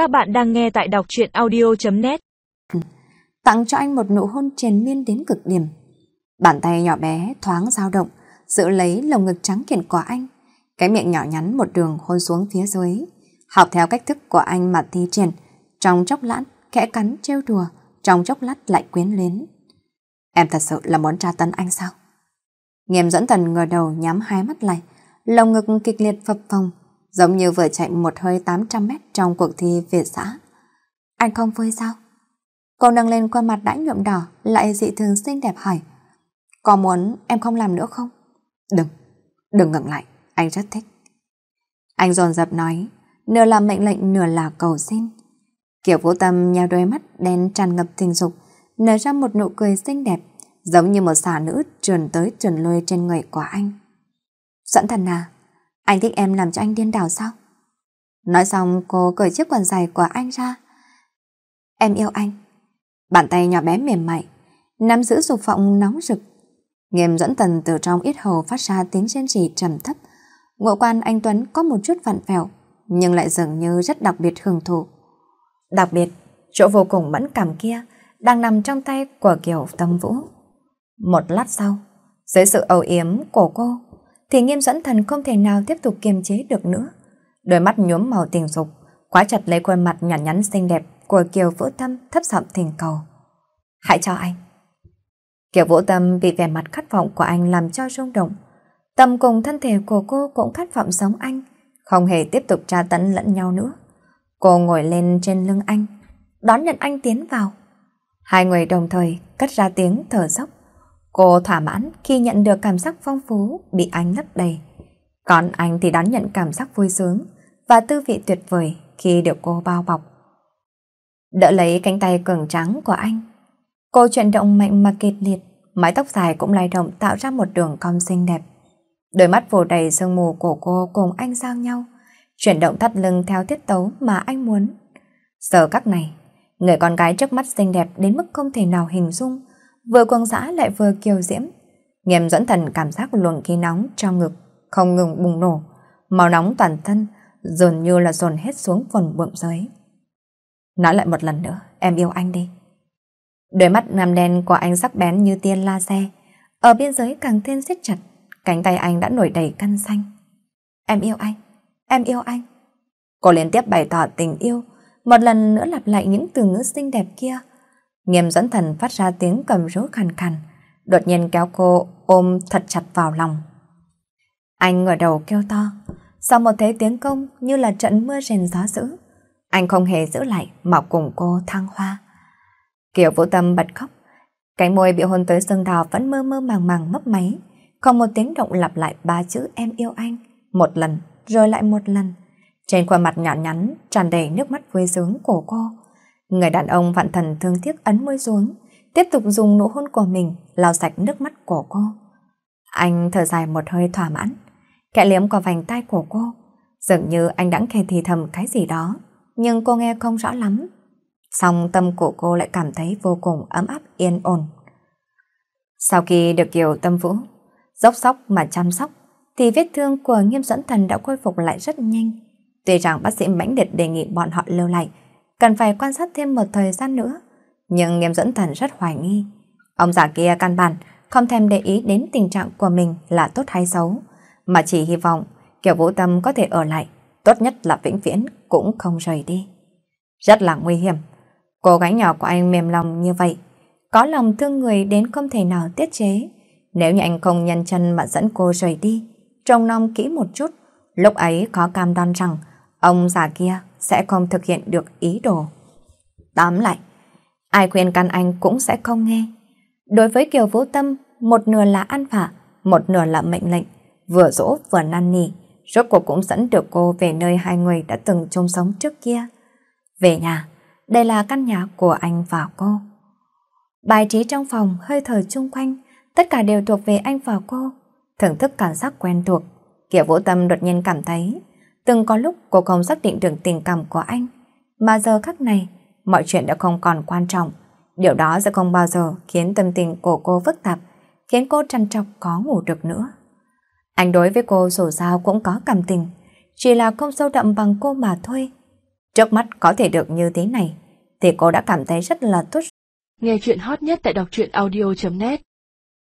Các bạn đang nghe tại đọc truyện audio.net Tặng cho anh một nụ hôn triền miên đến cực điểm. Bàn tay nhỏ bé thoáng dao động, giữ lấy lồng ngực trắng kiện của anh. Cái miệng nhỏ nhắn một đường hôn xuống phía dưới. Học theo cách thức của anh mà thi triển. Trong chốc lát, khẽ cắn trêu đùa. Trong chốc lát lại quyến luyến. Em thật sự là muốn tra tấn anh sao? Nghiêm dẫn tần ngờ đầu nhắm hai mắt lại. Lồng ngực kịch liệt phập phồng giống như vừa chạy một hơi 800 mét trong cuộc thi Việt xã. Anh không vui sao? Cô nâng lên khuôn mặt đã nhuộm đỏ, lại dị thường xinh đẹp hỏi. Có muốn em không làm nữa không? Đừng, đừng ngẩng lại, anh rất thích. Anh dồn dập nói, nửa là mệnh lệnh nửa là cầu xin. Kiểu vũ tâm nheo đôi mắt đen tràn ngập tình dục, nở ra một nụ cười xinh đẹp, giống như một xà nữ trườn tới trườn lui trên người của anh. sẵn thần à, anh thích em làm cho anh điên đảo sao? Nói xong cô cởi chiếc quần dài của anh ra. Em yêu anh. Bàn tay nhỏ bé mềm mại, nắm giữ dục vọng nóng rực. Nghiêm dẫn tần từ trong ít hầu phát ra tiếng rên rỉ trầm thấp. Ngộ quan anh Tuấn có một chút vặn vẹo, nhưng lại dường như rất đặc biệt hưởng thụ. Đặc biệt, chỗ vô cùng mẫn cảm kia đang nằm trong tay của Kiều Tâm Vũ. Một lát sau, dưới sự âu yếm của cô, thì nghiêm dẫn thần không thể nào tiếp tục kiềm chế được nữa. Đôi mắt nhuốm màu tình dục, quá chặt lấy khuôn mặt nhàn nhắn xinh đẹp của Kiều Vũ Tâm thấp giọng thỉnh cầu. Hãy cho anh. Kiều Vũ Tâm bị vẻ mặt khát vọng của anh làm cho rung động. Tâm cùng thân thể của cô cũng khát vọng giống anh, không hề tiếp tục tra tấn lẫn nhau nữa. Cô ngồi lên trên lưng anh, đón nhận anh tiến vào. Hai người đồng thời cất ra tiếng thở dốc. Cô thỏa mãn khi nhận được cảm giác phong phú bị anh lấp đầy. Còn anh thì đón nhận cảm giác vui sướng và tư vị tuyệt vời khi được cô bao bọc. Đỡ lấy cánh tay cường trắng của anh. Cô chuyển động mạnh mà kịch liệt, mái tóc dài cũng lay động tạo ra một đường cong xinh đẹp. Đôi mắt vô đầy sương mù của cô cùng anh giao nhau, chuyển động thắt lưng theo tiết tấu mà anh muốn. Giờ các này, người con gái trước mắt xinh đẹp đến mức không thể nào hình dung, vừa quang dã lại vừa kiều diễm. Nghiêm dẫn thần cảm giác luồng khí nóng trong ngực không ngừng bùng nổ, màu nóng toàn thân dường như là dồn hết xuống phần bụng dưới. Nói lại một lần nữa, em yêu anh đi. Đôi mắt nam đen của anh sắc bén như tiên laser, ở biên giới càng thêm siết chặt, cánh tay anh đã nổi đầy căn xanh. Em yêu anh, em yêu anh. Cô liên tiếp bày tỏ tình yêu, một lần nữa lặp lại những từ ngữ xinh đẹp kia, Nghiêm dẫn thần phát ra tiếng cầm rú khàn khàn, đột nhiên kéo cô ôm thật chặt vào lòng. Anh ngửa đầu kêu to, sau một thế tiếng công như là trận mưa rền gió dữ. Anh không hề giữ lại mà cùng cô thăng hoa. Kiều vũ tâm bật khóc, cánh môi bị hôn tới sương đào vẫn mơ mơ màng màng mấp máy, còn một tiếng động lặp lại ba chữ em yêu anh, một lần rồi lại một lần. Trên khuôn mặt nhỏ nhắn tràn đầy nước mắt vui sướng của cô. Người đàn ông vạn thần thương tiếc ấn môi xuống, tiếp tục dùng nụ hôn của mình lau sạch nước mắt của cô. Anh thở dài một hơi thỏa mãn, kẹ liếm qua vành tay của cô. Dường như anh đã khe thì thầm cái gì đó, nhưng cô nghe không rõ lắm. Xong tâm của cô lại cảm thấy vô cùng ấm áp yên ổn. Sau khi được Kiều Tâm Vũ dốc sóc mà chăm sóc, thì vết thương của nghiêm dẫn thần đã khôi phục lại rất nhanh. Tuy rằng bác sĩ mãnh liệt đề nghị bọn họ lưu lại, cần phải quan sát thêm một thời gian nữa. Nhưng nghiêm dẫn thần rất hoài nghi. Ông già kia căn bản không thèm để ý đến tình trạng của mình là tốt hay xấu, mà chỉ hy vọng kiểu vũ tâm có thể ở lại, tốt nhất là vĩnh viễn cũng không rời đi. Rất là nguy hiểm. Cô gái nhỏ của anh mềm lòng như vậy, có lòng thương người đến không thể nào tiết chế. Nếu như anh không nhân chân mà dẫn cô rời đi, trông nom kỹ một chút, lúc ấy có cam đoan rằng ông già kia sẽ không thực hiện được ý đồ. Tóm lại, ai khuyên can anh cũng sẽ không nghe. Đối với Kiều Vũ Tâm, một nửa là ăn vạ, một nửa là mệnh lệnh, vừa dỗ vừa năn nỉ, rốt cuộc cũng dẫn được cô về nơi hai người đã từng chung sống trước kia. Về nhà, đây là căn nhà của anh và cô. Bài trí trong phòng, hơi thở chung quanh, tất cả đều thuộc về anh và cô. Thưởng thức cảm giác quen thuộc, Kiều Vũ Tâm đột nhiên cảm thấy Từng có lúc cô không xác định được tình cảm của anh, mà giờ khắc này, mọi chuyện đã không còn quan trọng. Điều đó sẽ không bao giờ khiến tâm tình của cô phức tạp, khiến cô trăn trọc có ngủ được nữa. Anh đối với cô dù sao cũng có cảm tình, chỉ là không sâu đậm bằng cô mà thôi. Trước mắt có thể được như thế này, thì cô đã cảm thấy rất là tốt. Nghe chuyện hot nhất tại đọc truyện audio.net